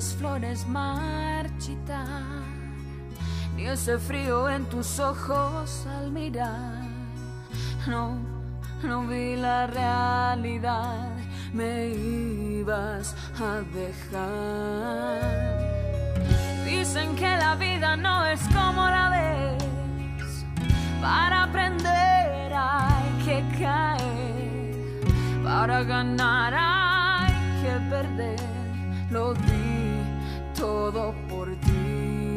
las flores marchitar, ni ese frío en tus ojos al mirar. No, no vi la realidad, me ibas a dejar. Dicen que la vida no es como la ves, para aprender hay que caer, para ganar hay que perder. Lo di todo por ti.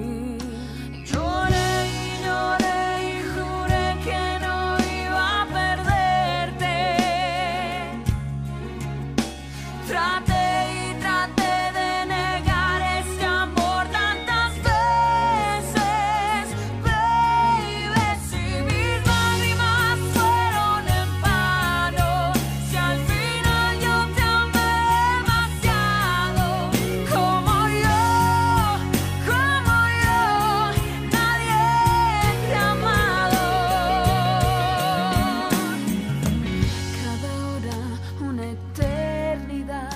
eternidad,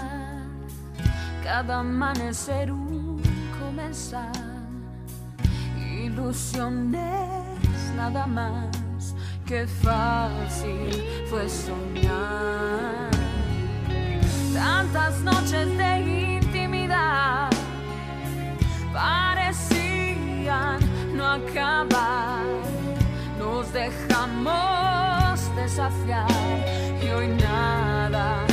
cada amanecer un comenzar, ilusiones nada más, qué fácil fue soñar. Tantas noches de intimidad parecían no acabar, nos dejamos desafiar y hoy nada.